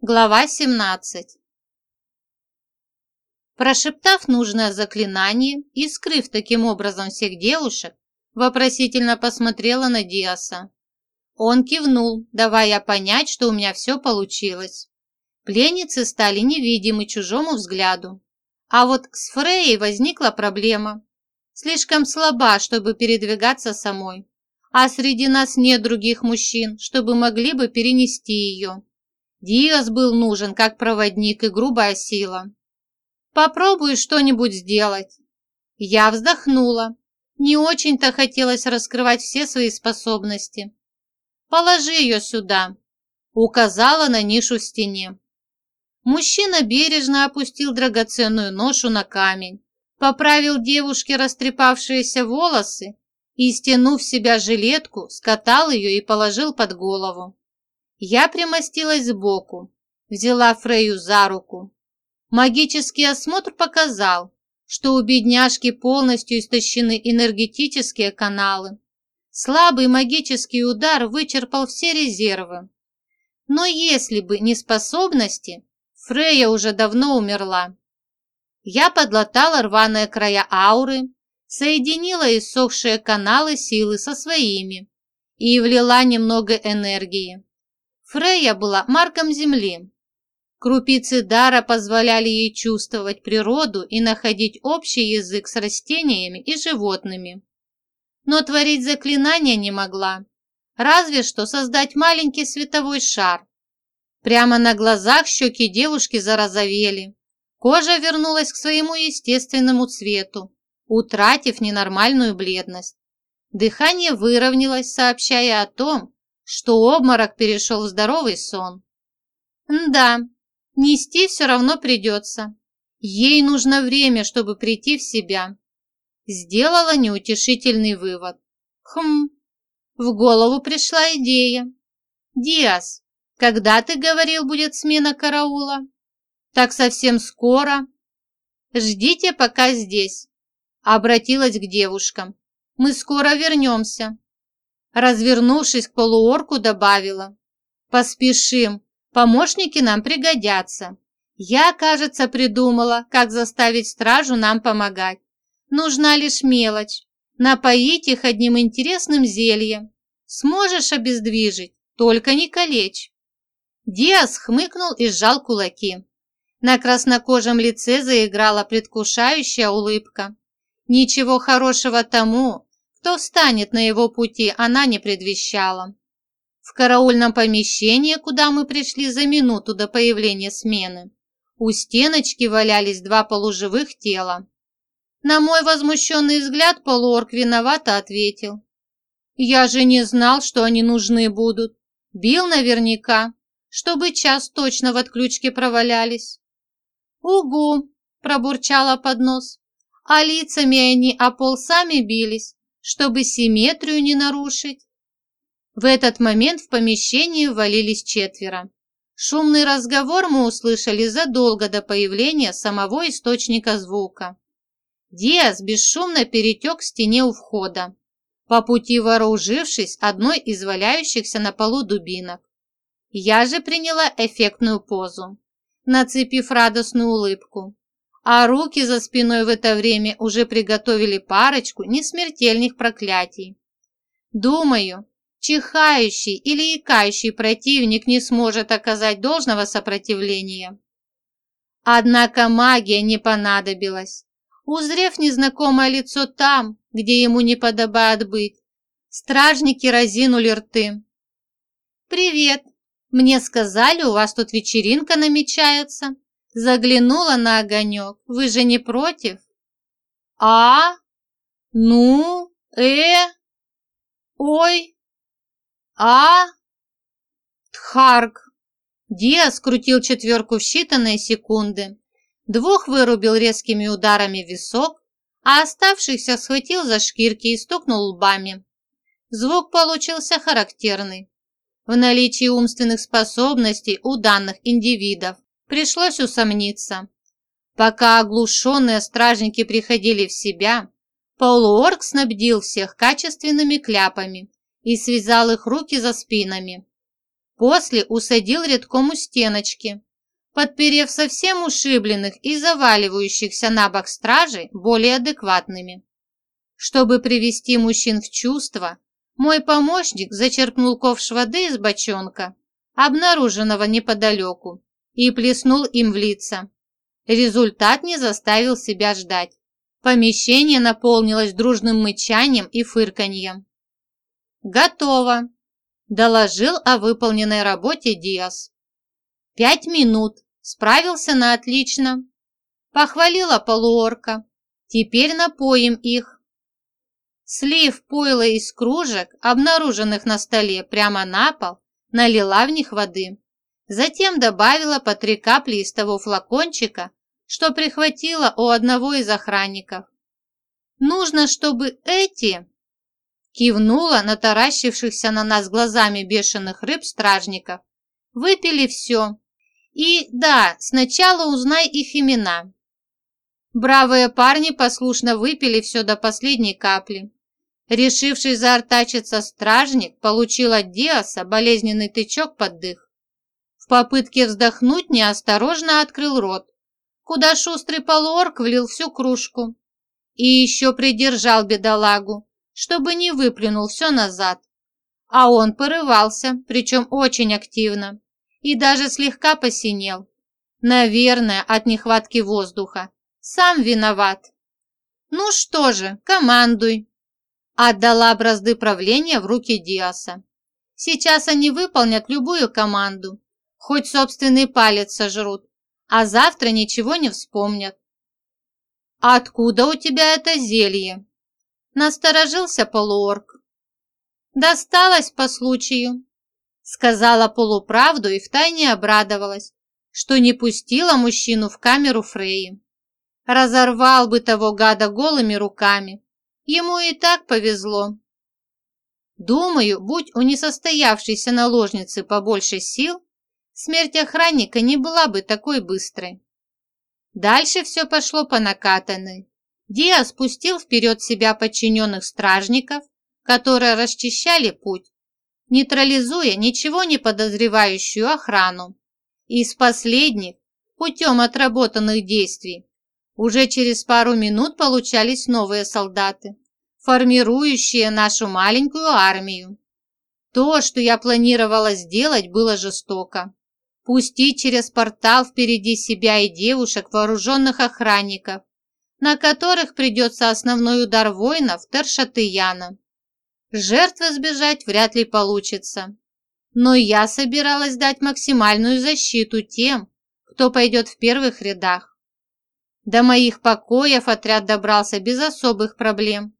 Глава 17 Прошептав нужное заклинание и скрыв таким образом всех девушек, вопросительно посмотрела на Диаса. Он кивнул, давая понять, что у меня все получилось. Пленницы стали невидимы чужому взгляду. А вот с Фрейей возникла проблема. Слишком слаба, чтобы передвигаться самой. А среди нас нет других мужчин, чтобы могли бы перенести ее. Диас был нужен как проводник и грубая сила. Попробую что-нибудь сделать. Я вздохнула. Не очень-то хотелось раскрывать все свои способности. Положи ее сюда. Указала на нишу в стене. Мужчина бережно опустил драгоценную ношу на камень, поправил девушке растрепавшиеся волосы и, стянув себя жилетку, скатал ее и положил под голову. Я примостилась сбоку, взяла Фрею за руку. Магический осмотр показал, что у бедняжки полностью истощены энергетические каналы. Слабый магический удар вычерпал все резервы. Но если бы не способности, Фрея уже давно умерла. Я подлатала рваные края ауры, соединила иссохшие каналы силы со своими и влила немного энергии. Фрея была марком земли. Крупицы дара позволяли ей чувствовать природу и находить общий язык с растениями и животными. Но творить заклинания не могла, разве что создать маленький световой шар. Прямо на глазах щеки девушки зарозовели. Кожа вернулась к своему естественному цвету, утратив ненормальную бледность. Дыхание выровнялось, сообщая о том, что обморок перешел в здоровый сон. Да, нести все равно придется. Ей нужно время, чтобы прийти в себя. Сделала неутешительный вывод. Хм, в голову пришла идея. Диас, когда ты говорил, будет смена караула? Так совсем скоро. Ждите пока здесь. Обратилась к девушкам. Мы скоро вернемся. Развернувшись к полуорку, добавила. «Поспешим, помощники нам пригодятся. Я, кажется, придумала, как заставить стражу нам помогать. Нужна лишь мелочь. Напоить их одним интересным зельем. Сможешь обездвижить, только не калечь». Диас хмыкнул и сжал кулаки. На краснокожем лице заиграла предвкушающая улыбка. Ничего хорошего тому, кто встанет на его пути, она не предвещала. В караульном помещении, куда мы пришли за минуту до появления смены, у стеночки валялись два полуживых тела. На мой возмущенный взгляд полуорг виновато ответил. «Я же не знал, что они нужны будут. Бил наверняка, чтобы час точно в отключке провалялись». «Угу!» – пробурчала под нос. «А лицами они о пол сами бились, чтобы симметрию не нарушить. В этот момент в помещении ввалились четверо. Шумный разговор мы услышали задолго до появления самого источника звука. Диас бесшумно перетек к стене у входа, по пути вооружившись одной из валяющихся на полу дубинок. Я же приняла эффектную позу, нацепив радостную улыбку а руки за спиной в это время уже приготовили парочку несмертельных проклятий. Думаю, чихающий или икающий противник не сможет оказать должного сопротивления. Однако магия не понадобилась. Узрев незнакомое лицо там, где ему не подобает быть, стражники разинули рты. «Привет! Мне сказали, у вас тут вечеринка намечается?» Заглянула на огонек. Вы же не против? А? Ну? Э? Ой? А? Тхарк. Диа скрутил четверку в считанные секунды. Двух вырубил резкими ударами в висок, а оставшихся схватил за шкирки и стукнул лбами. Звук получился характерный. В наличии умственных способностей у данных индивидов Пришлось усомниться. Пока оглушенные стражники приходили в себя, полуорг снабдил всех качественными кляпами и связал их руки за спинами. После усадил редком у стеночки, подперев совсем ушибленных и заваливающихся на бок стражей более адекватными. Чтобы привести мужчин в чувство, мой помощник зачерпнул ковш воды из бочонка, обнаруженного неподалеку, и плеснул им в лица. Результат не заставил себя ждать. Помещение наполнилось дружным мычанием и фырканьем. «Готово!» – доложил о выполненной работе Диас. «Пять минут. Справился на отлично». Похвалила полуорка. «Теперь напоим их». Слив пойло из кружек, обнаруженных на столе прямо на пол, налила в них воды. Затем добавила по три капли из того флакончика, что прихватила у одного из охранников. «Нужно, чтобы эти...» Кивнула на таращившихся на нас глазами бешеных рыб стражников. «Выпили все. И да, сначала узнай их имена». Бравые парни послушно выпили все до последней капли. Решивший заортачиться стражник получил от Диаса болезненный тычок под дых. Попытке вздохнуть неосторожно открыл рот, куда шустрый полуорк влил всю кружку. И еще придержал бедолагу, чтобы не выплюнул все назад. А он порывался, причем очень активно, и даже слегка посинел. Наверное, от нехватки воздуха. Сам виноват. Ну что же, командуй. Отдала бразды правления в руки Диаса. Сейчас они выполнят любую команду, хоть собственный палец сожрут, а завтра ничего не вспомнят. «Откуда у тебя это зелье?» Насторожился полуорг. «Досталось по случаю», сказала полуправду и втайне обрадовалась, что не пустила мужчину в камеру Фреи. Разорвал бы того гада голыми руками. Ему и так повезло. Думаю, будь у несостоявшейся наложницы побольше сил, смерть охранника не была бы такой быстрой. Дальше все пошло по накатанной. Диа спустил вперед себя подчиненных стражников, которые расчищали путь, нейтрализуя ничего не подозревающую охрану. Из последних, путем отработанных действий, уже через пару минут получались новые солдаты, формирующие нашу маленькую армию. То, что я планировала сделать, было жестоко пустить через портал впереди себя и девушек вооруженных охранников, на которых придется основной удар воинов Тершатыяна. Жертвы сбежать вряд ли получится. Но я собиралась дать максимальную защиту тем, кто пойдет в первых рядах. До моих покоев отряд добрался без особых проблем.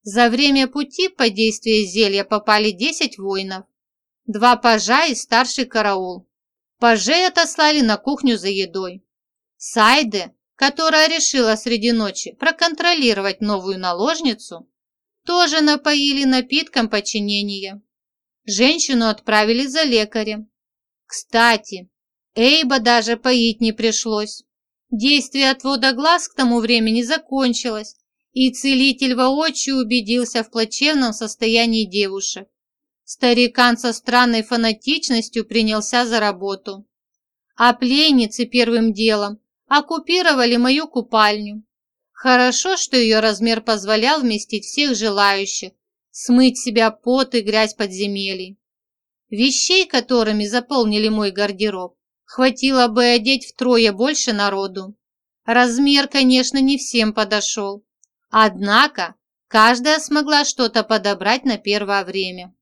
За время пути по действию зелья попали 10 воинов, два пажа и старший караул. Пажей отослали на кухню за едой. Сайде, которая решила среди ночи проконтролировать новую наложницу, тоже напоили напитком подчинения. Женщину отправили за лекарем. Кстати, Эйба даже поить не пришлось. Действие отвода глаз к тому времени закончилось, и целитель воочию убедился в плачевном состоянии девушек. Старикан со странной фанатичностью принялся за работу. А пленницы первым делом оккупировали мою купальню. Хорошо, что ее размер позволял вместить всех желающих, смыть себя пот и грязь подземелий. Вещей, которыми заполнили мой гардероб, хватило бы одеть втрое больше народу. Размер, конечно, не всем подошел. Однако, каждая смогла что-то подобрать на первое время.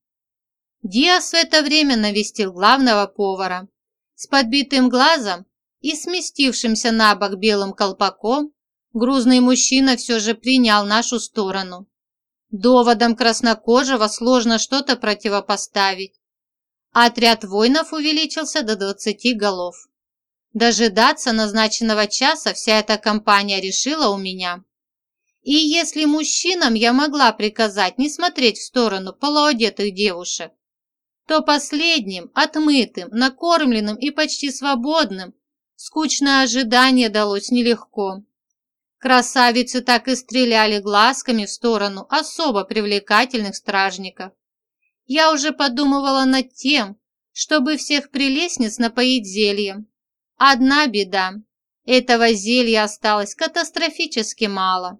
Диас в это время навестил главного повара. С подбитым глазом и сместившимся на бок белым колпаком, грузный мужчина все же принял нашу сторону. Доводом краснокожего сложно что-то противопоставить. Отряд воинов увеличился до 20 голов. Дожидаться назначенного часа вся эта компания решила у меня. И если мужчинам я могла приказать не смотреть в сторону полуодетых девушек, то последним, отмытым, накормленным и почти свободным, скучное ожидание далось нелегко. Красавицы так и стреляли глазками в сторону особо привлекательных стражников. Я уже подумывала над тем, чтобы всех прелестниц напоить зельем. Одна беда. Этого зелья осталось катастрофически мало.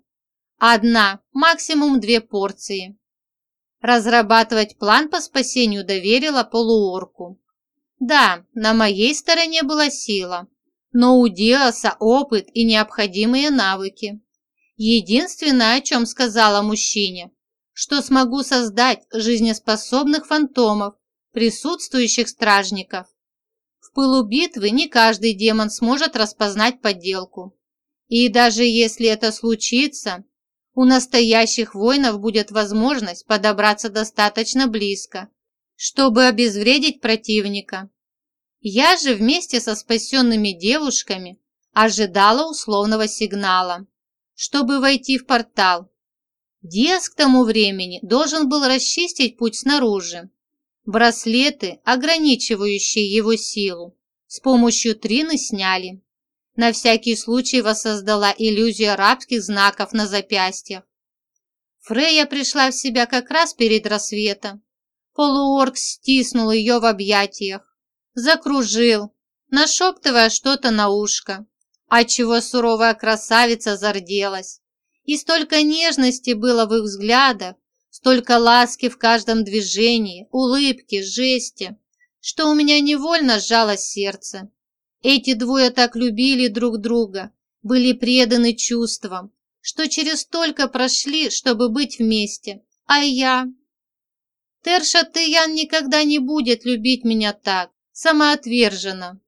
Одна, максимум две порции. Разрабатывать план по спасению доверила полуорку. Да, на моей стороне была сила, но у Диаса опыт и необходимые навыки. Единственное, о чем сказала мужчине, что смогу создать жизнеспособных фантомов, присутствующих стражников. В пылу битвы не каждый демон сможет распознать подделку. И даже если это случится, у настоящих воинов будет возможность подобраться достаточно близко, чтобы обезвредить противника. Я же вместе со спасенными девушками ожидала условного сигнала, чтобы войти в портал. Диас к тому времени должен был расчистить путь снаружи. Браслеты, ограничивающие его силу, с помощью Трины сняли. На всякий случай воссоздала иллюзию арабских знаков на запястьях. Фрея пришла в себя как раз перед рассветом. Полуорг стиснул ее в объятиях, закружил, нашептывая что-то на ушко, отчего суровая красавица зарделась. И столько нежности было в их взглядах, столько ласки в каждом движении, улыбке, жесте, что у меня невольно сжалось сердце. Эти двое так любили друг друга, были преданы чувствам, что через столько прошли, чтобы быть вместе. А я... Терша Тыян никогда не будет любить меня так, самоотверженно.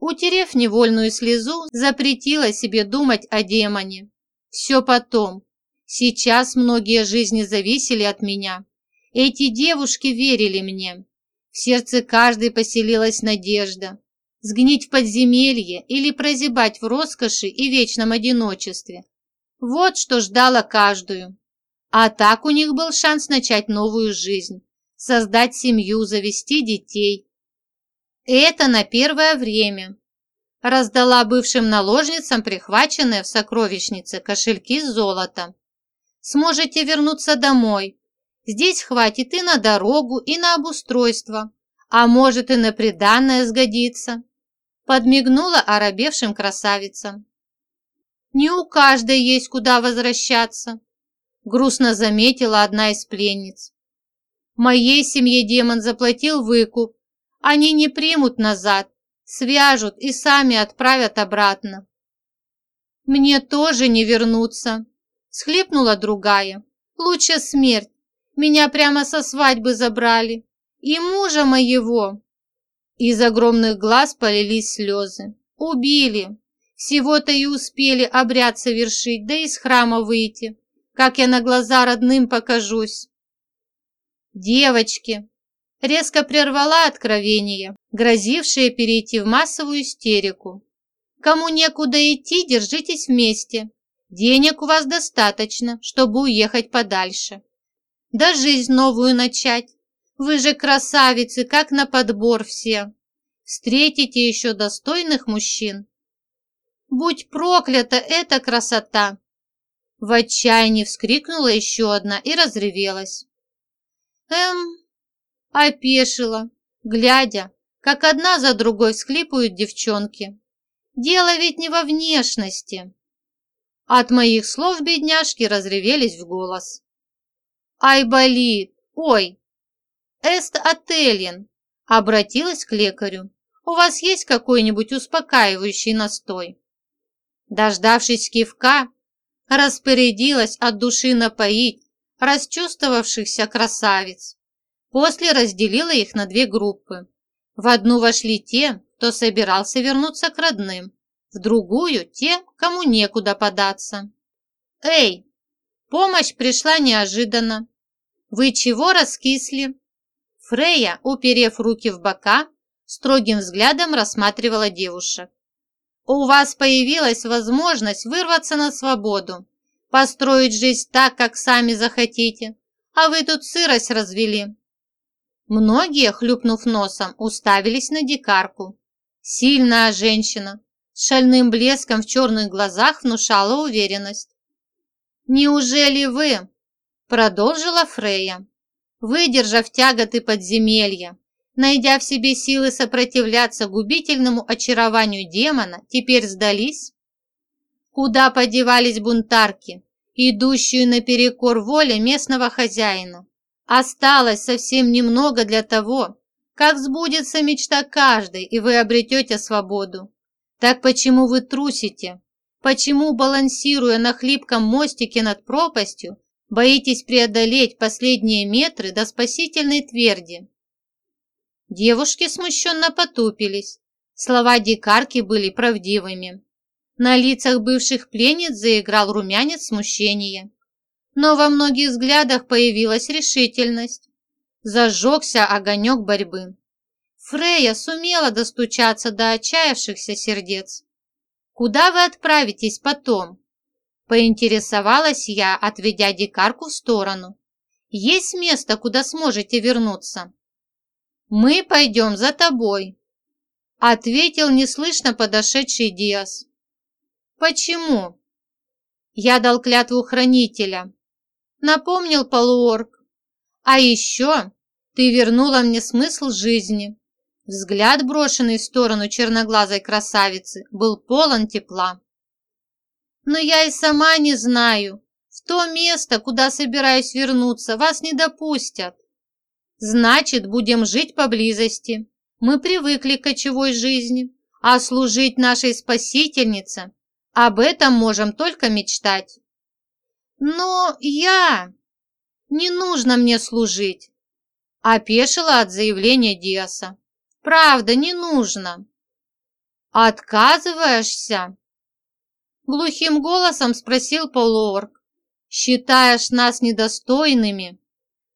Утерев невольную слезу, запретила себе думать о демоне. Все потом. Сейчас многие жизни зависели от меня. Эти девушки верили мне. В сердце каждой поселилась надежда. Сгнить в подземелье или прозябать в роскоши и вечном одиночестве. Вот что ждало каждую. А так у них был шанс начать новую жизнь, создать семью, завести детей. Это на первое время. Раздала бывшим наложницам прихваченные в сокровищнице кошельки с золотом. Сможете вернуться домой. Здесь хватит и на дорогу, и на обустройство, а может и на приданное сгодится. Подмигнула оробевшим красавицам. Не у каждой есть куда возвращаться, грустно заметила одна из пленниц. Моей семье демон заплатил выкуп. Они не примут назад, свяжут и сами отправят обратно. Мне тоже не вернуться, схлипнула другая. Лучше смерть. Меня прямо со свадьбы забрали. И мужа моего. Из огромных глаз полились слезы. Убили. Всего-то и успели обряд совершить, да из храма выйти как я на глаза родным покажусь. Девочки, резко прервала откровение, грозившее перейти в массовую истерику. Кому некуда идти, держитесь вместе. Денег у вас достаточно, чтобы уехать подальше. Да жизнь новую начать. Вы же красавицы, как на подбор все. Встретите еще достойных мужчин. Будь проклята эта красота! В отчаянии вскрикнула еще одна и разревелась. Эм, опешила, глядя, как одна за другой всхлипывают девчонки. Дело ведь не во внешности. От моих слов бедняжки разревелись в голос. Ай, болит! Ой! Эст Ателин обратилась к лекарю. У вас есть какой-нибудь успокаивающий настой? Дождавшись кивка, распорядилась от души напоить расчувствовавшихся красавиц. После разделила их на две группы. В одну вошли те, кто собирался вернуться к родным, в другую – те, кому некуда податься. «Эй, помощь пришла неожиданно. Вы чего раскисли?» Фрея, уперев руки в бока, строгим взглядом рассматривала девушек. У вас появилась возможность вырваться на свободу, построить жизнь так, как сами захотите, а вы тут сырость развели. Многие, хлюпнув носом, уставились на дикарку. Сильная женщина, с шальным блеском в черных глазах внушала уверенность. «Неужели вы?» – продолжила Фрея. «Выдержав тяготы подземелья, найдя в себе силы сопротивляться губительному очарованию демона, теперь сдались? Куда подевались бунтарки, идущие наперекор воле местного хозяина? Осталось совсем немного для того, как сбудется мечта каждой, и вы обретете свободу. Так почему вы трусите? Почему, балансируя на хлипком мостике над пропастью, боитесь преодолеть последние метры до спасительной тверди? Девушки смущенно потупились. Слова дикарки были правдивыми. На лицах бывших пленниц заиграл румянец смущения. Но во многих взглядах появилась решительность. Зажегся огонек борьбы. Фрея сумела достучаться до отчаявшихся сердец. «Куда вы отправитесь потом?» Поинтересовалась я, отведя дикарку в сторону. «Есть место, куда сможете вернуться?» «Мы пойдем за тобой», — ответил неслышно подошедший Диас. «Почему?» Я дал клятву хранителя. Напомнил полуорг. А еще ты вернула мне смысл жизни. Взгляд, брошенный в сторону черноглазой красавицы, был полон тепла. Но я и сама не знаю. В то место, куда собираюсь вернуться, вас не допустят. Значит, будем жить поблизости. Мы привыкли к кочевой жизни, а служить нашей спасительнице об этом можем только мечтать. Но я... Не нужно мне служить. Опешила от заявления Диаса. Правда, не нужно. Отказываешься? Глухим голосом спросил полуорг. Считаешь нас недостойными?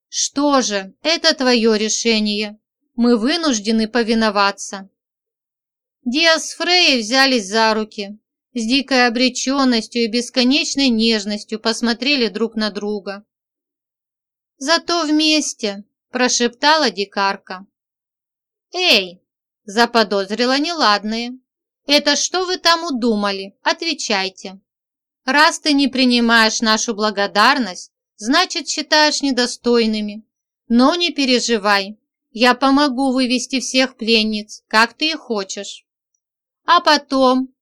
Что же, это твое решение. Мы вынуждены повиноваться. Диас с Фрей взялись за руки с дикой обреченностью и бесконечной нежностью посмотрели друг на друга. «Зато вместе!» – прошептала дикарка. «Эй!» – заподозрила неладное. «Это что вы там удумали? Отвечайте. Раз ты не принимаешь нашу благодарность, значит, считаешь недостойными. Но не переживай, я помогу вывести всех пленниц, как ты и хочешь. А потом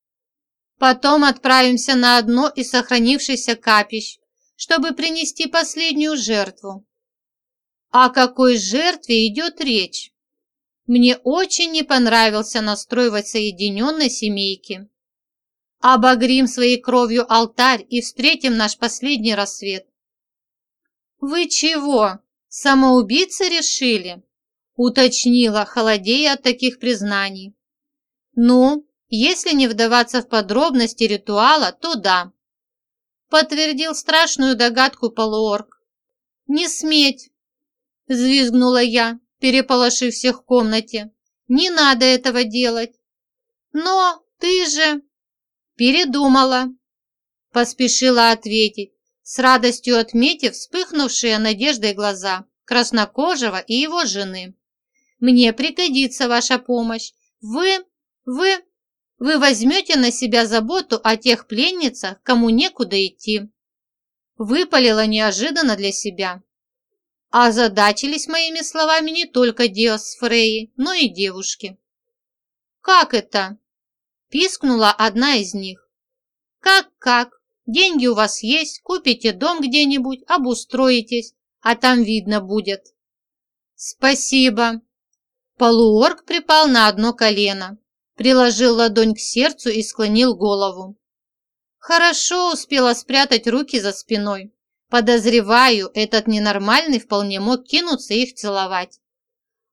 Потом отправимся на одно из сохранившихся капищ, чтобы принести последнюю жертву. О какой жертве идет речь? Мне очень не понравился настрой воссоединенной семейки. Обогрим своей кровью алтарь и встретим наш последний рассвет. Вы чего, самоубийцы решили? Уточнила, холодея от таких признаний. Ну, если не вдаваться в подробности ритуала, то да. Подтвердил страшную догадку полуорг. «Не сметь!» – взвизгнула я, переполошив всех в комнате. «Не надо этого делать!» «Но ты же...» «Передумала!» – поспешила ответить, с радостью отметив вспыхнувшие надеждой глаза краснокожего и его жены. «Мне пригодится ваша помощь. Вы... вы...» Вы возьмете на себя заботу о тех пленницах, кому некуда идти. Выпалила неожиданно для себя. Озадачились моими словами не только Диос с Фрейей, но и девушки. «Как это?» – пискнула одна из них. «Как-как? Деньги у вас есть, купите дом где-нибудь, обустроитесь, а там видно будет». «Спасибо». Полуорг припал на одно колено, приложил ладонь к сердцу и склонил голову. Хорошо успела спрятать руки за спиной. Подозреваю, этот ненормальный вполне мог кинуться их целовать.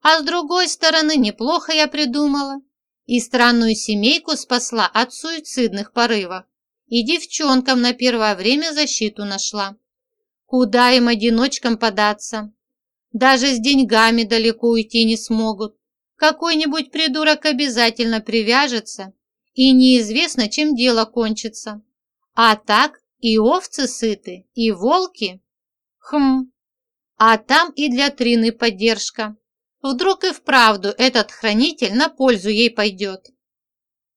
А с другой стороны, неплохо я придумала. И странную семейку спасла от суицидных порывов. И девчонкам на первое время защиту нашла. Куда им одиночкам податься? Даже с деньгами далеко уйти не смогут. Какой-нибудь придурок обязательно привяжется, и неизвестно, чем дело кончится. А так и овцы сыты, и волки. Хм, а там и для Трины поддержка. Вдруг и вправду этот хранитель на пользу ей пойдет.